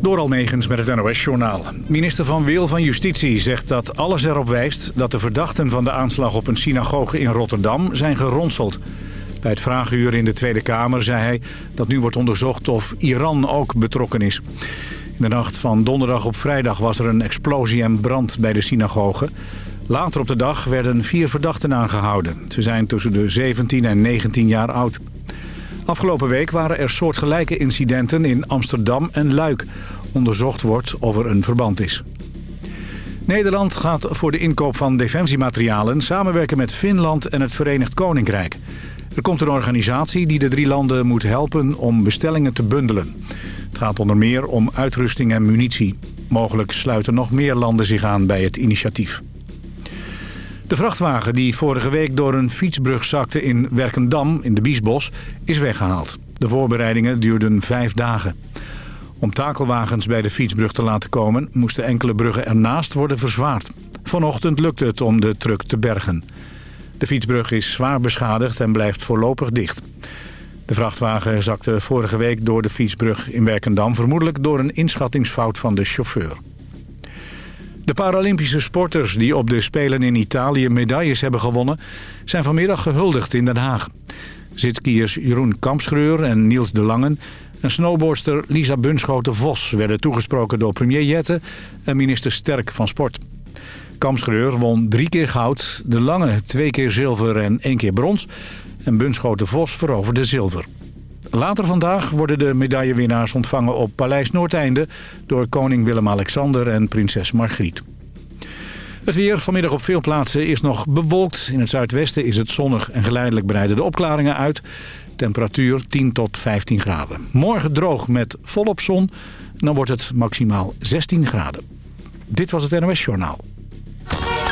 Door Almegens met het NOS-journaal. Minister Van Wil van Justitie zegt dat alles erop wijst... dat de verdachten van de aanslag op een synagoge in Rotterdam zijn geronseld. Bij het vragenuur in de Tweede Kamer zei hij dat nu wordt onderzocht of Iran ook betrokken is. In de nacht van donderdag op vrijdag was er een explosie en brand bij de synagoge. Later op de dag werden vier verdachten aangehouden. Ze zijn tussen de 17 en 19 jaar oud. Afgelopen week waren er soortgelijke incidenten in Amsterdam en Luik. Onderzocht wordt of er een verband is. Nederland gaat voor de inkoop van defensiematerialen samenwerken met Finland en het Verenigd Koninkrijk. Er komt een organisatie die de drie landen moet helpen om bestellingen te bundelen. Het gaat onder meer om uitrusting en munitie. Mogelijk sluiten nog meer landen zich aan bij het initiatief. De vrachtwagen die vorige week door een fietsbrug zakte in Werkendam in de Biesbos is weggehaald. De voorbereidingen duurden vijf dagen. Om takelwagens bij de fietsbrug te laten komen moesten enkele bruggen ernaast worden verzwaard. Vanochtend lukte het om de truck te bergen. De fietsbrug is zwaar beschadigd en blijft voorlopig dicht. De vrachtwagen zakte vorige week door de fietsbrug in Werkendam... vermoedelijk door een inschattingsfout van de chauffeur. De Paralympische sporters die op de Spelen in Italië medailles hebben gewonnen... zijn vanmiddag gehuldigd in Den Haag. Zitskiers Jeroen Kampschreur en Niels de Langen... en snowboardster Lisa Bunschoten-Vos werden toegesproken door premier Jette... en minister Sterk van Sport. Kampschreur won drie keer goud, de Lange twee keer zilver en één keer brons... en Bunschoten-Vos veroverde zilver. Later vandaag worden de medaillewinnaars ontvangen op Paleis Noordeinde... door koning Willem-Alexander en prinses Margriet. Het weer vanmiddag op veel plaatsen is nog bewolkt. In het zuidwesten is het zonnig en geleidelijk breiden de opklaringen uit. Temperatuur 10 tot 15 graden. Morgen droog met volop zon. Dan wordt het maximaal 16 graden. Dit was het NOS Journaal.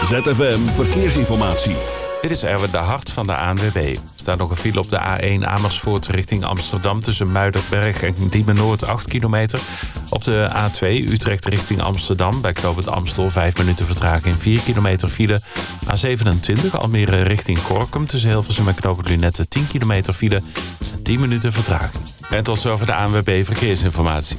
ZFM Verkeersinformatie. Dit is Erwin de Hart van de ANWB. Er staat nog een file op de A1 Amersfoort richting Amsterdam... tussen Muiderberg en Diemen Noord 8 kilometer. Op de A2 Utrecht richting Amsterdam... bij Knoop het Amstel 5 minuten vertraging 4 kilometer file. A27 Almere richting Gorkum tussen Hilversum en Knoop het Lunette 10 kilometer file. 10 minuten vertraging. En tot zover de ANWB Verkeersinformatie.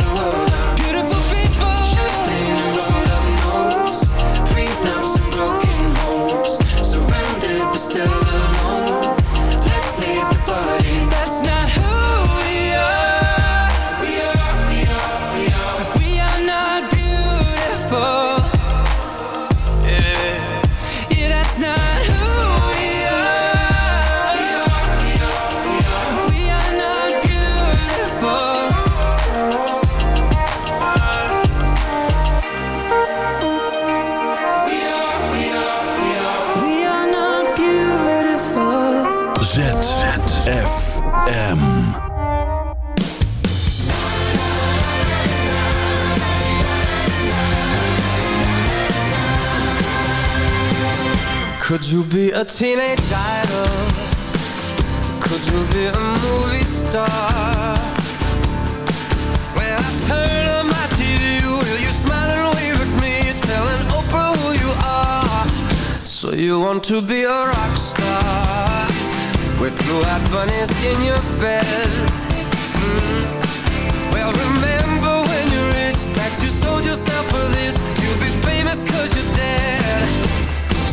you be a teenage idol? Could you be a movie star? When I turn on my TV, will you smile and wave at me, telling Oprah who you are? So you want to be a rock star with blue-eyed bunnies in your bed? Mm. Well, remember when you reached that you sold yourself for this.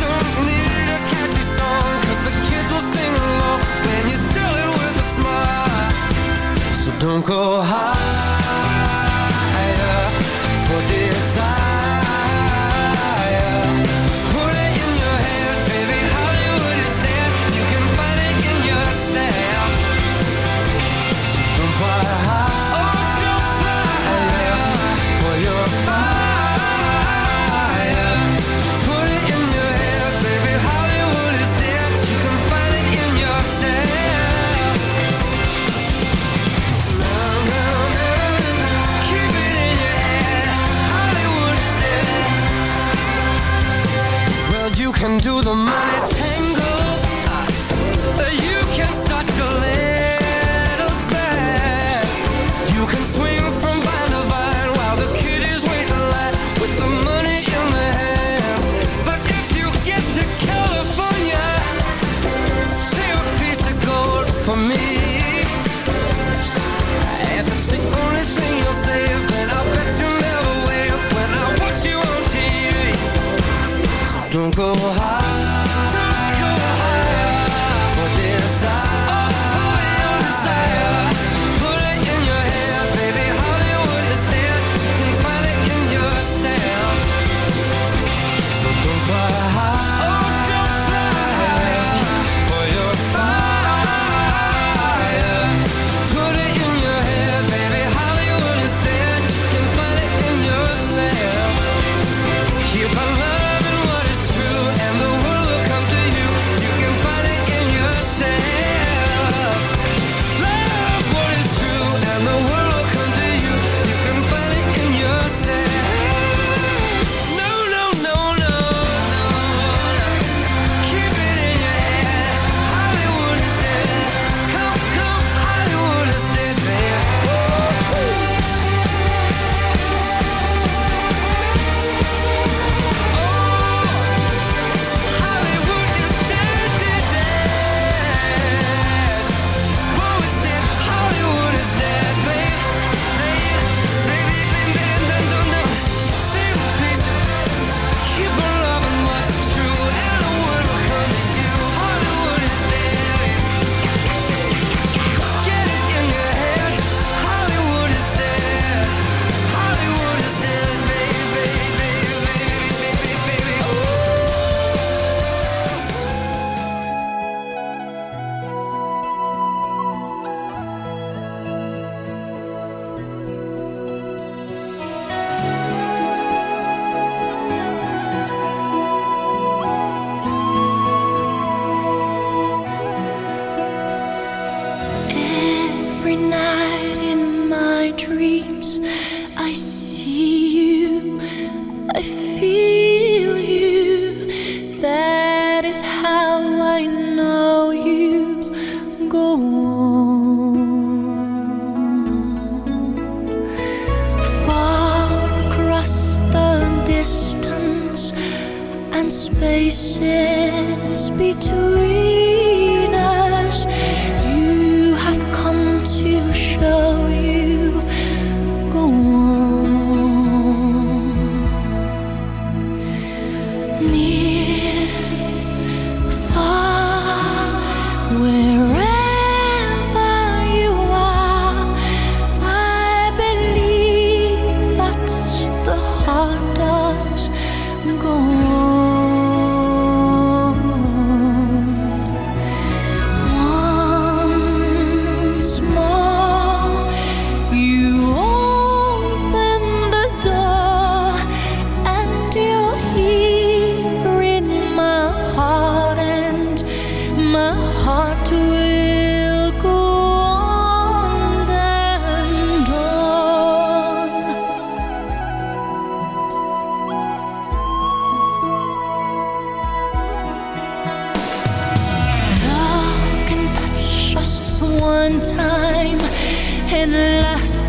don't need a catchy song, the kids will sing along when you sell it with a smile. So don't go higher for desire. You can do the money tango. You can start your little Lost.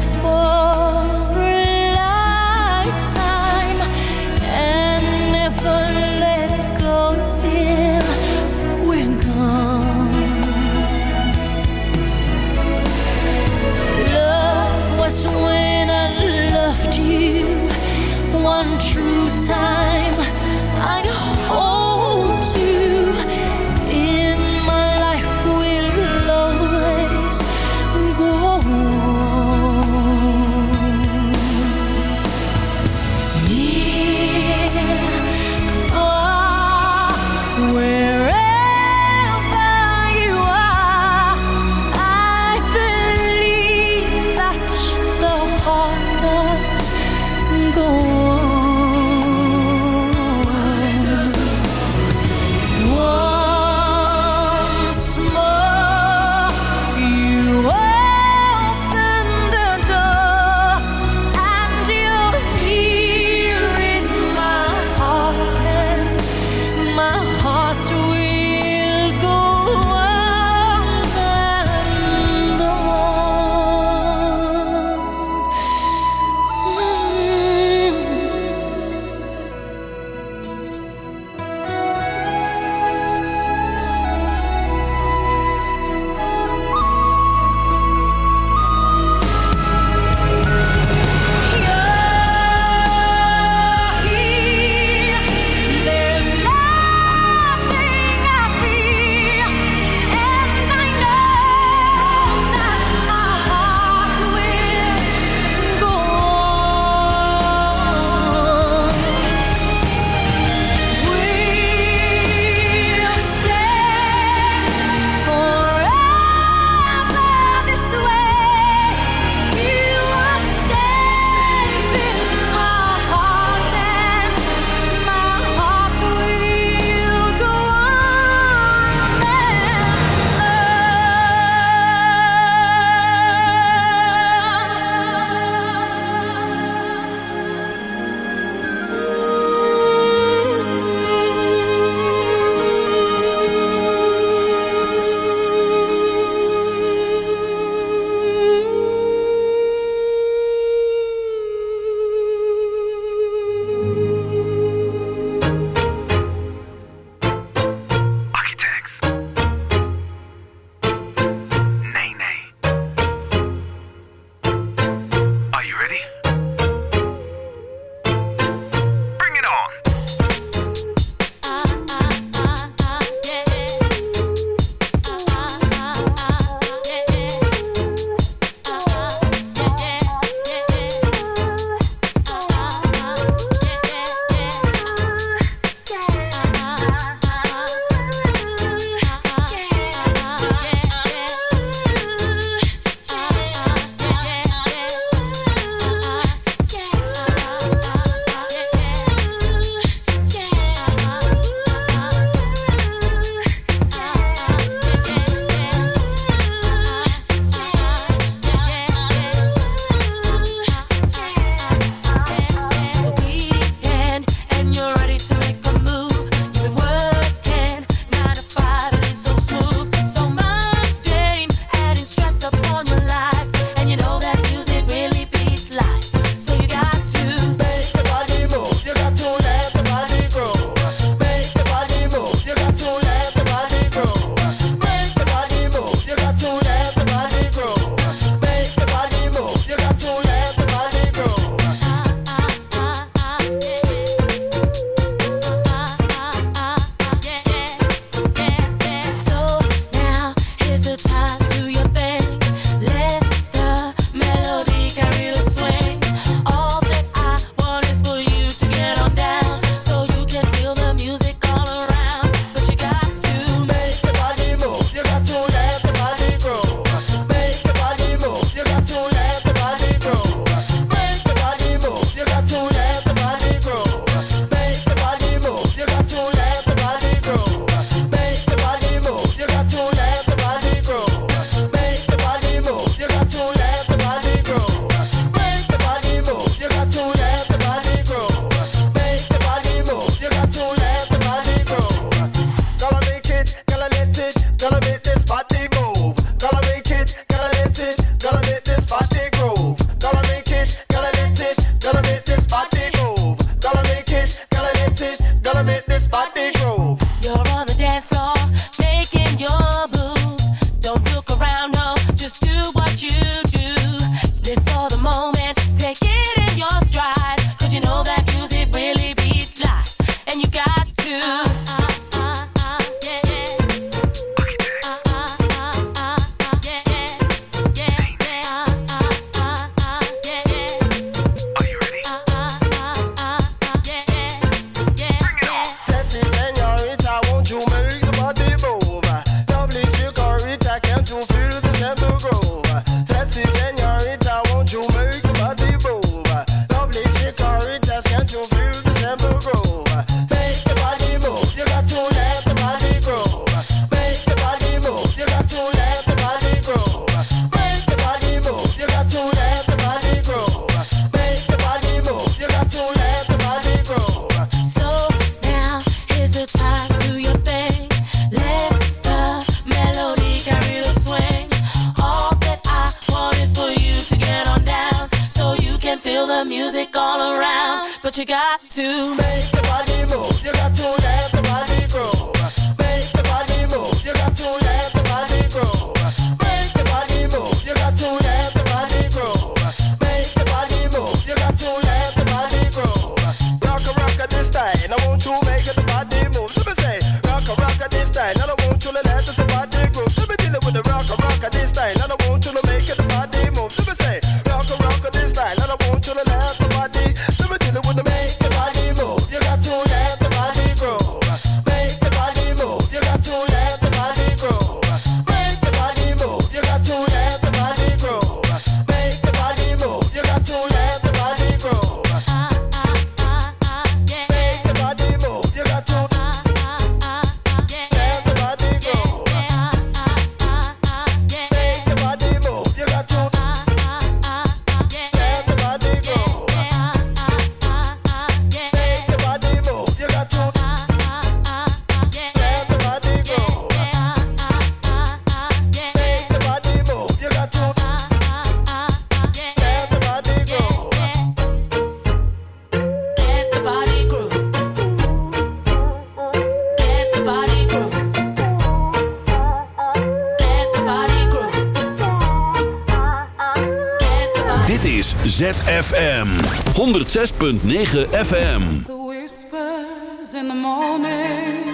ZFM 106.9 FM. The whispers in the morning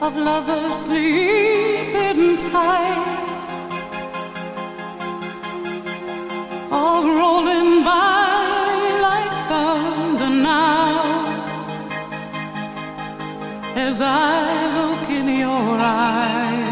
Of lovers sleeping tight All rolling by like thunder now As I look in your eyes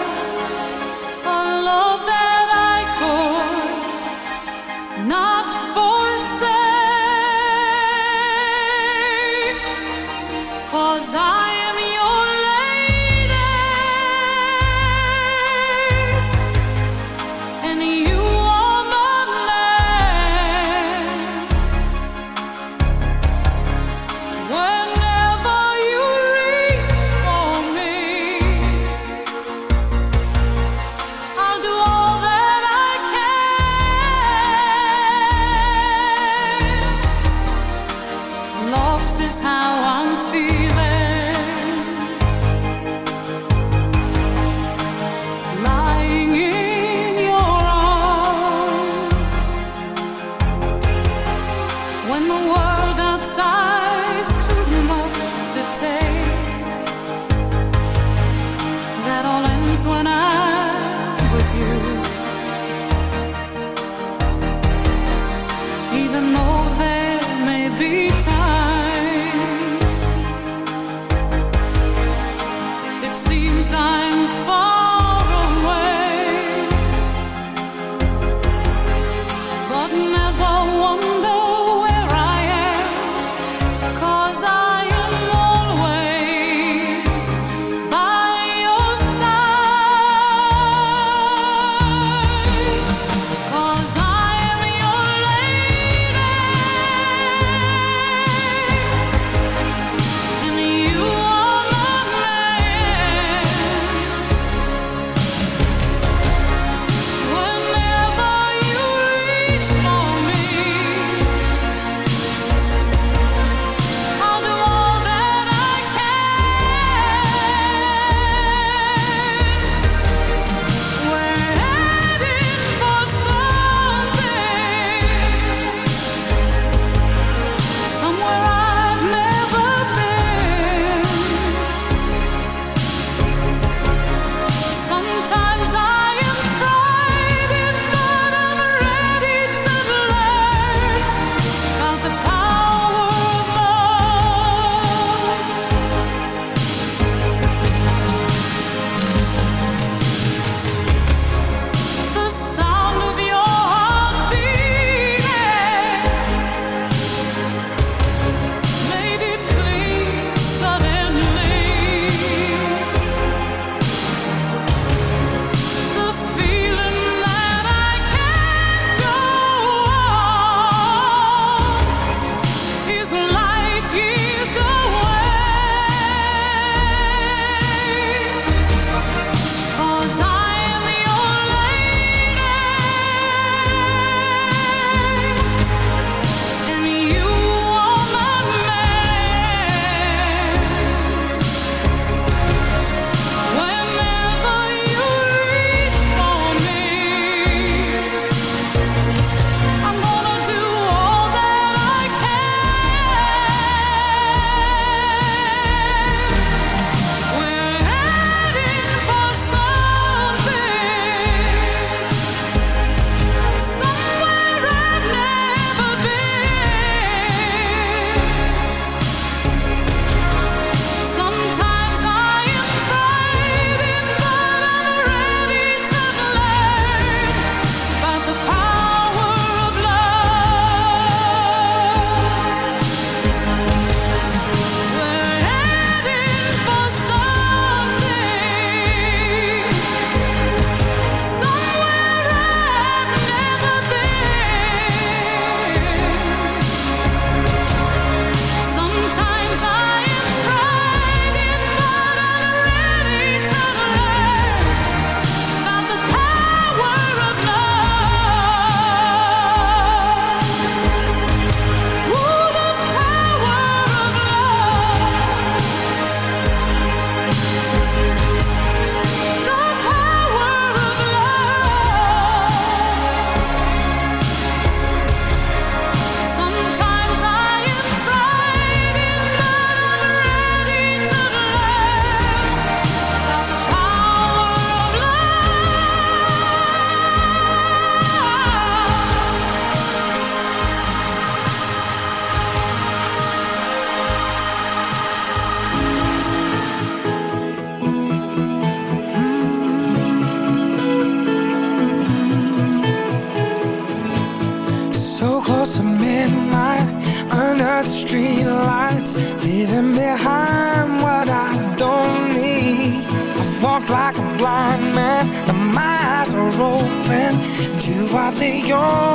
only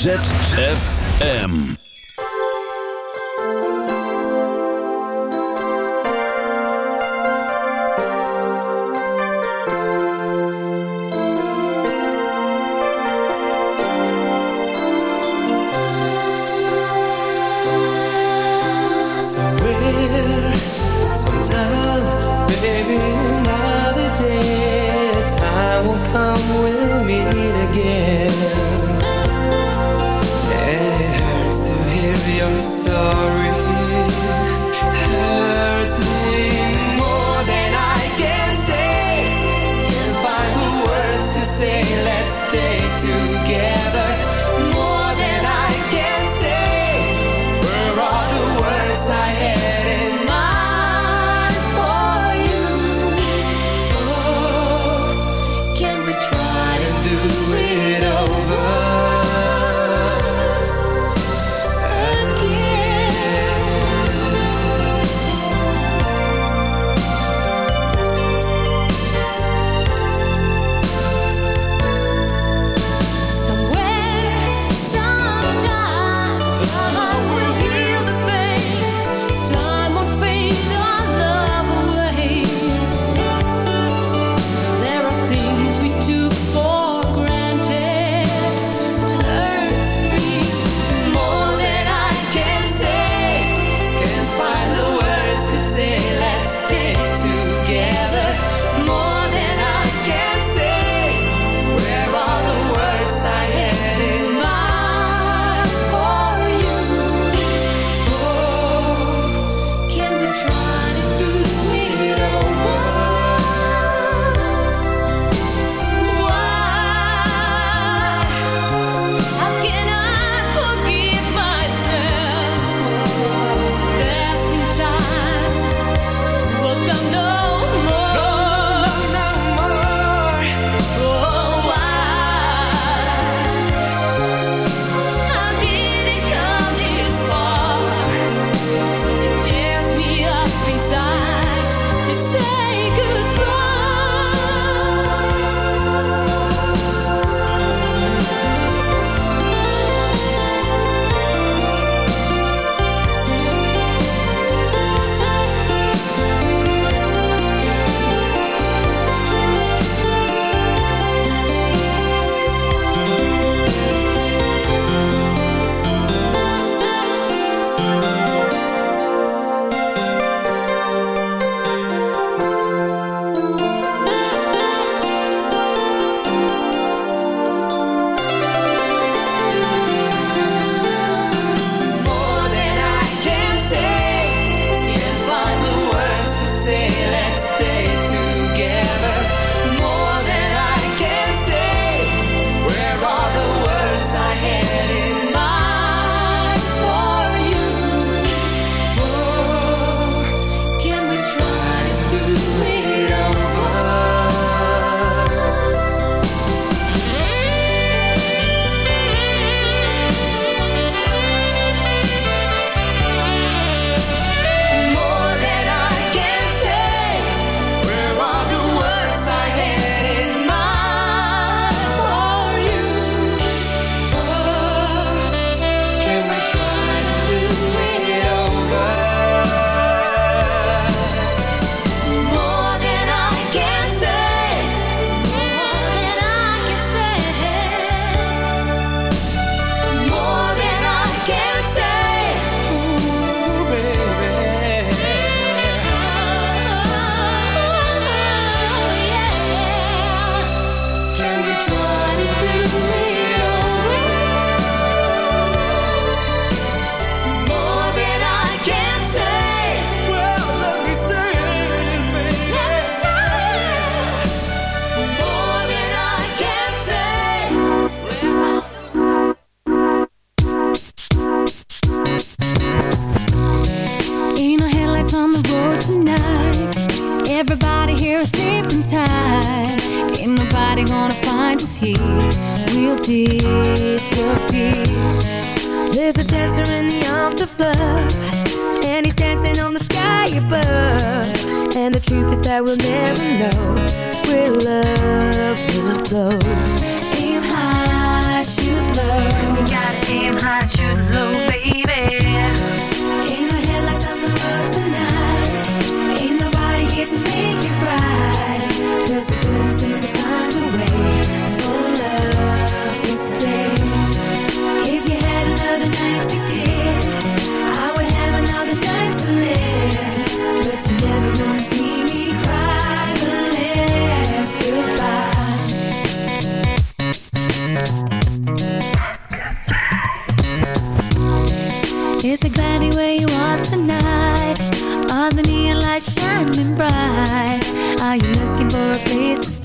ZFM.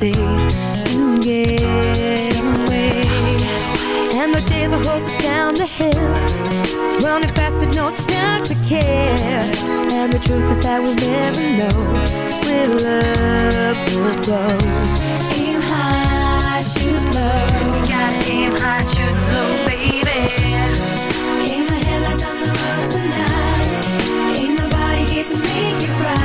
you get away. And the days are horses down the hill Running fast with no time to care. And the truth is that we'll never know Where love will flow. Aim high, shoot low. Got aim high, shoot low, baby. Aim headlights on the road tonight. Ain't nobody here to make it right.